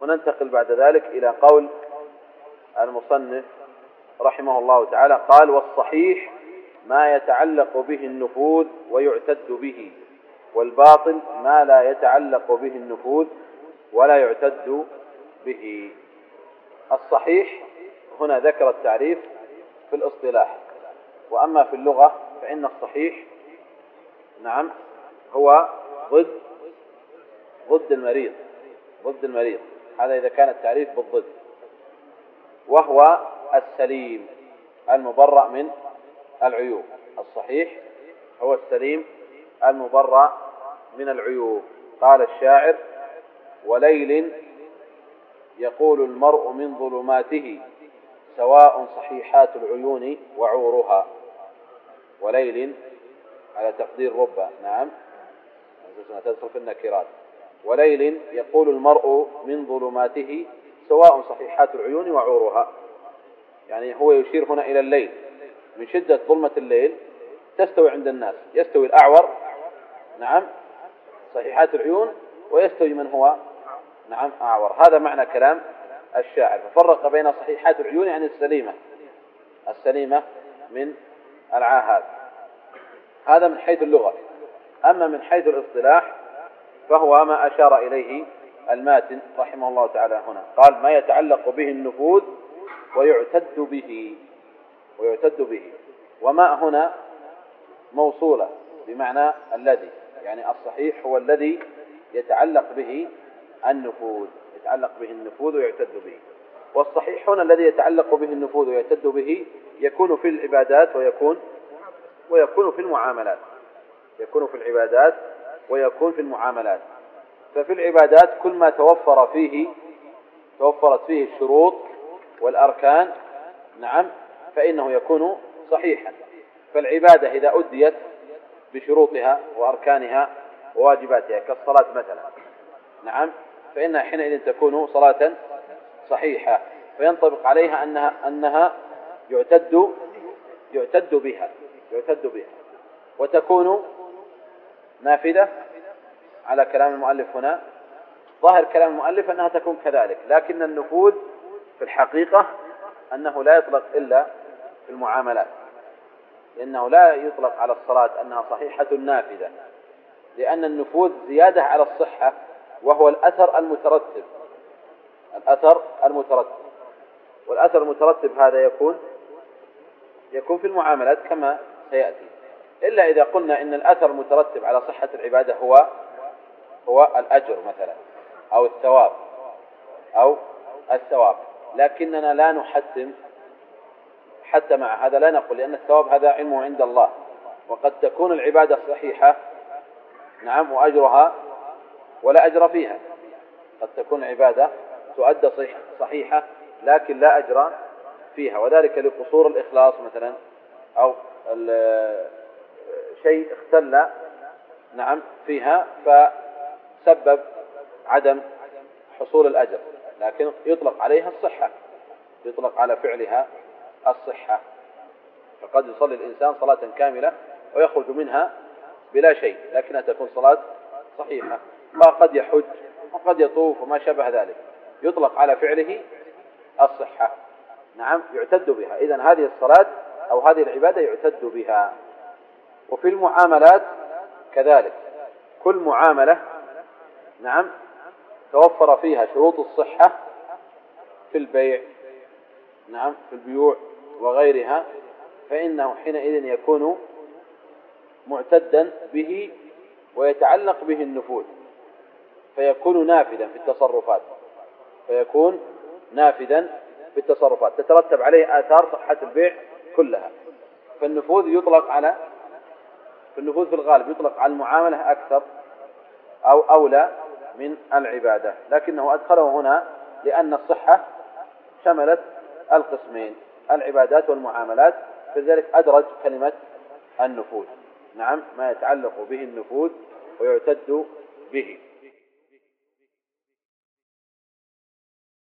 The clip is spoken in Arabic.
وننتقل بعد ذلك إلى قول المصنف رحمه الله تعالى قال والصحيح ما يتعلق به النفوذ ويعتد به والباطل ما لا يتعلق به النفوذ ولا يعتد به. الصحيح هنا ذكر التعريف في الاصطلاح وأما في اللغة فإن الصحيح نعم هو ضد ضد المريض ضد المريض. هذا إذا كان التعريف بالضد وهو السليم المبرأ من العيوب الصحيح هو السليم المبرأ من العيوب قال الشاعر وليل يقول المرء من ظلماته سواء صحيحات العيون وعورها وليل على تقدير ربا نعم تدخل في النكرات وليل يقول المرء من ظلماته سواء صحيحات العيون وعورها يعني هو يشير هنا إلى الليل. من شدة ظلمة الليل تستوي عند الناس. يستوي الأعور نعم صحيحات العيون ويستوي من هو؟ نعم أعور. هذا معنى كلام الشاعر. ففرق بين صحيحات العيون يعني السليمة. السليمة من العاهات. هذا من حيث اللغة. أما من حيث الاصطلاح فهو ما أشار إليه الماتن رحمه الله تعالى هنا. قال ما يتعلق به النفوذ ويعتد به ويعتد به. وما هنا موصولة بمعنى الذي يعني الصحيح هو الذي يتعلق به النفوذ يتعلق به النفوذ ويعتد به. والصحيح هنا الذي يتعلق به النفوذ ويعتد به يكون في العبادات ويكون ويكون في المعاملات يكون في العبادات ويكون في المعاملات. ففي العبادات كل ما توفر فيه توفرت فيه الشروط والأركان نعم فإنه يكون صحيحا. فالعبادة إذا أديت بشروطها وأركانها وواجباتها كالصلاة مثلا نعم فإنها حينئذ تكون صلاة صحيحة. فينطبق عليها أنها أنها يعتد يعتد بها يعتد بها وتكون نافذة على كلام المؤلف هنا. ظاهر كلام المؤلف أنها تكون كذلك لكن النفوذ في الحقيقة أنه لا يطلق إلا في المعاملات. لأنه لا يطلق على الصلاة أنها صحيحة نافذة لأن النفوذ زيادة على الصحة وهو الأثر المترتب. الأثر المترتب. والأثر المترتب هذا يكون يكون في المعاملات كما سيأتي. إلا إذا قلنا إن الأثر المترتب على صحة العبادة هو هو الأجر مثلا أو الثواب أو الثواب. لكننا لا نحتم حتى مع هذا لا نقول لأن الثواب هذا علمه عند الله. وقد تكون العبادة صحيحة نعم وأجرها ولا أجر فيها. قد تكون عبادة تؤدى صحيحة لكن لا أجر فيها. وذلك لقصور الإخلاص مثلا أو شيء اختل نعم فيها فسبب عدم حصول الأجر لكن يطلق عليها الصحة يطلق على فعلها الصحة. فقد يصلي الإنسان صلاة كاملة ويخرج منها بلا شيء لكنها تكون صلاة صحيحة وقد يحج وقد يطوف وما شابه ذلك. يطلق على فعله الصحة. نعم يعتد بها. إذا هذه الصلاة أو هذه العبادة يعتد بها. وفي المعاملات كذلك. كل معاملة نعم. توفر فيها شروط الصحة في البيع نعم في البيوع وغيرها فإنه حينئذ يكون معتدا به ويتعلق به النفوذ فيكون نافذا في التصرفات فيكون نافذا في التصرفات تترتب عليه آثار صحة البيع كلها فالنفوذ يطلق على فالنفوذ في الغالب يطلق على المعاملة أكثر أو أولى من العبادة. لكنه أدخله هنا لأن الصحة شملت القسمين العبادات والمعاملات فلذلك أدرج كلمة النفوذ. نعم ما يتعلق به النفوذ ويعتد به.